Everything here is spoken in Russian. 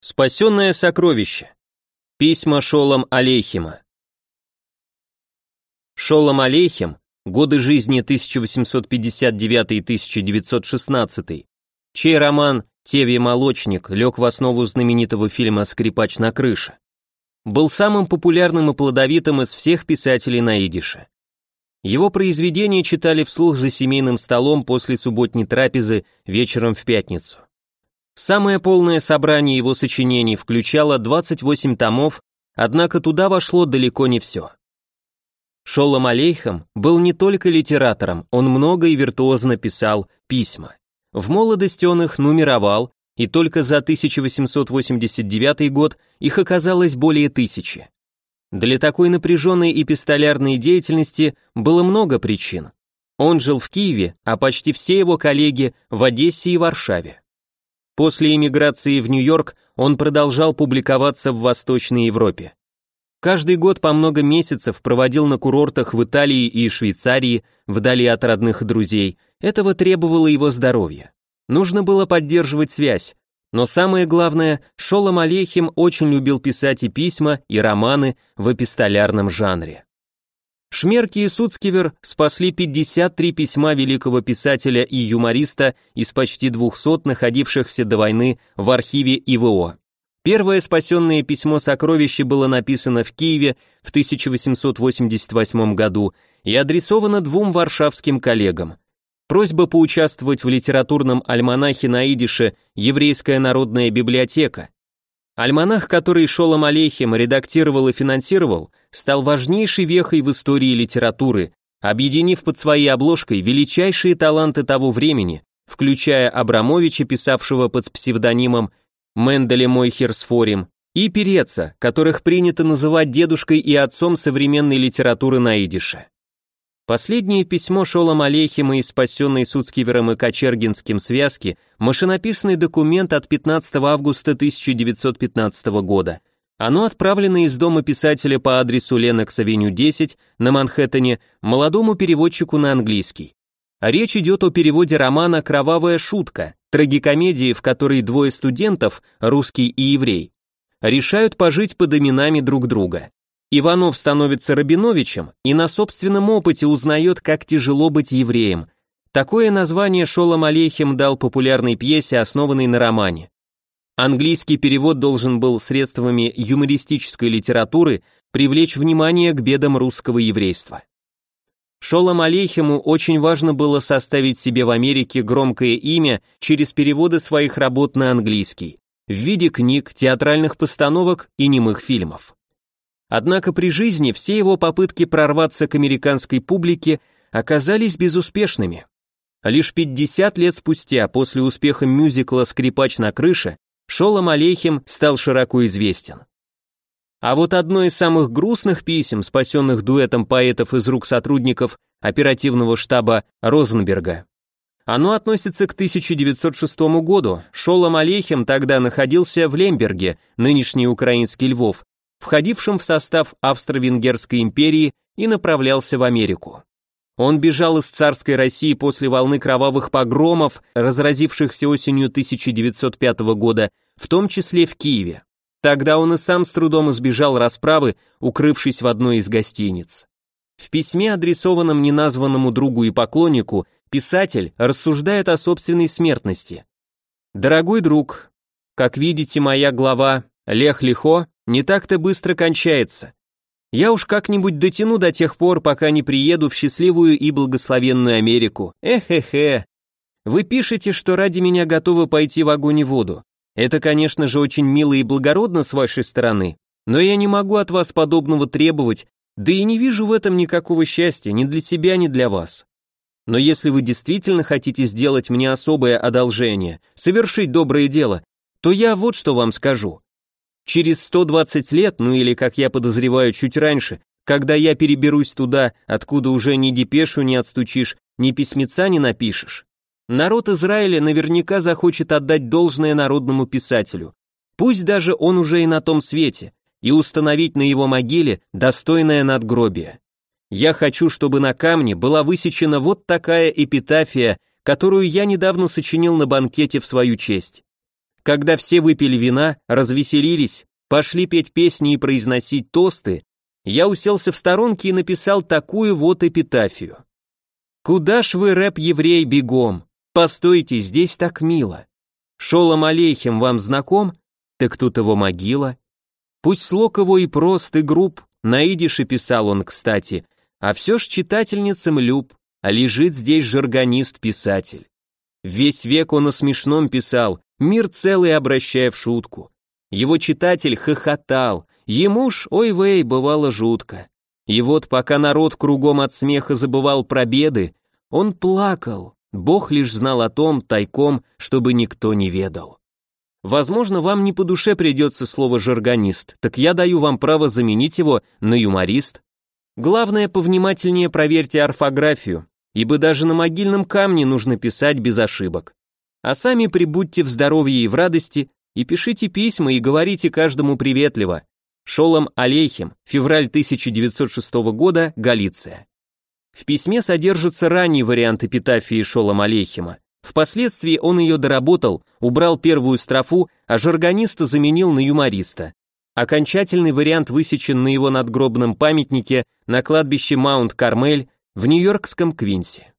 Спасенное сокровище. Письма Шолом Алейхима. Шолом Алейхим, годы жизни 1859-1916, чей роман «Теви молочник» лег в основу знаменитого фильма «Скрипач на крыше», был самым популярным и плодовитым из всех писателей на идише. Его произведения читали вслух за семейным столом после субботней трапезы вечером в пятницу. Самое полное собрание его сочинений включало 28 томов, однако туда вошло далеко не все. Шолом Алейхам был не только литератором, он много и виртуозно писал письма. В молодости он их нумеровал, и только за 1889 год их оказалось более тысячи. Для такой напряженной эпистолярной деятельности было много причин. Он жил в Киеве, а почти все его коллеги в Одессе и Варшаве. После эмиграции в Нью-Йорк он продолжал публиковаться в Восточной Европе. Каждый год по много месяцев проводил на курортах в Италии и Швейцарии, вдали от родных и друзей. Этого требовало его здоровье. Нужно было поддерживать связь. Но самое главное, Шолом Алейхим очень любил писать и письма, и романы в эпистолярном жанре. Шмерки и Суцкивер спасли 53 письма великого писателя и юмориста из почти 200 находившихся до войны в архиве ИВО. Первое спасенное письмо сокровище было написано в Киеве в 1888 году и адресовано двум варшавским коллегам. Просьба поучаствовать в литературном альманахе на идише «Еврейская народная библиотека», Альманах, который Шолом Алейхем редактировал и финансировал, стал важнейшей вехой в истории литературы, объединив под своей обложкой величайшие таланты того времени, включая Абрамовича, писавшего под псевдонимом Менделе Мойхерсфорим, и Переца, которых принято называть дедушкой и отцом современной литературы на идише. Последнее письмо Шолом Алейхима из спасенной Суцкивером и Кочергинским связки – машинописный документ от 15 августа 1915 года. Оно отправлено из дома писателя по адресу Ленокс-авеню 10 на Манхэттене молодому переводчику на английский. Речь идет о переводе романа «Кровавая шутка», трагикомедии, в которой двое студентов, русский и еврей, решают пожить под именами друг друга. Иванов становится Рабиновичем и на собственном опыте узнает, как тяжело быть евреем. Такое название Шолом Алейхим дал популярной пьесе, основанной на романе. Английский перевод должен был средствами юмористической литературы привлечь внимание к бедам русского еврейства. Шолом Алейхиму очень важно было составить себе в Америке громкое имя через переводы своих работ на английский, в виде книг, театральных постановок и немых фильмов. Однако при жизни все его попытки прорваться к американской публике оказались безуспешными. Лишь 50 лет спустя, после успеха мюзикла «Скрипач на крыше», Шолом Алейхим стал широко известен. А вот одно из самых грустных писем, спасенных дуэтом поэтов из рук сотрудников оперативного штаба Розенберга. Оно относится к 1906 году. Шолом Алейхим тогда находился в Лемберге, нынешний украинский Львов, входившим в состав Австро-Венгерской империи и направлялся в Америку. Он бежал из царской России после волны кровавых погромов, разразившихся осенью 1905 года, в том числе в Киеве. Тогда он и сам с трудом избежал расправы, укрывшись в одной из гостиниц. В письме, адресованном неназванному другу и поклоннику, писатель рассуждает о собственной смертности. «Дорогой друг, как видите, моя глава Лех Лихо не так-то быстро кончается. Я уж как-нибудь дотяну до тех пор, пока не приеду в счастливую и благословенную Америку. Эхе-хе. Вы пишете, что ради меня готовы пойти в огонь и воду. Это, конечно же, очень мило и благородно с вашей стороны, но я не могу от вас подобного требовать, да и не вижу в этом никакого счастья ни для себя, ни для вас. Но если вы действительно хотите сделать мне особое одолжение, совершить доброе дело, то я вот что вам скажу. Через 120 лет, ну или, как я подозреваю, чуть раньше, когда я переберусь туда, откуда уже ни депешу не отстучишь, ни письмеца не напишешь, народ Израиля наверняка захочет отдать должное народному писателю, пусть даже он уже и на том свете, и установить на его могиле достойное надгробие. Я хочу, чтобы на камне была высечена вот такая эпитафия, которую я недавно сочинил на банкете в свою честь. Когда все выпили вина, развеселились, пошли петь песни и произносить тосты, я уселся в сторонке и написал такую вот эпитафию. «Куда ж вы, рэп-еврей, бегом? Постойте, здесь так мило. Шолом Алейхим вам знаком? Так тут его могила. Пусть слог его и прост, и груб, на идише писал он, кстати, а все ж читательницам люб, а лежит здесь жаргонист-писатель. Весь век он о смешном писал, мир целый обращая в шутку. Его читатель хохотал, ему ж, ой вей, бывало жутко. И вот пока народ кругом от смеха забывал про беды, он плакал, Бог лишь знал о том тайком, чтобы никто не ведал. Возможно, вам не по душе придется слово «жаргонист», так я даю вам право заменить его на юморист. Главное, повнимательнее проверьте орфографию, ибо даже на могильном камне нужно писать без ошибок. А сами прибудьте в здоровье и в радости, и пишите письма и говорите каждому приветливо. Шолом Алейхим, февраль 1906 года, Галиция. В письме содержится ранний вариант эпитафии Шолом Алейхима. Впоследствии он ее доработал, убрал первую строфу, а жаргониста заменил на юмориста. Окончательный вариант высечен на его надгробном памятнике на кладбище Маунт-Кармель в нью-йоркском Квинсе.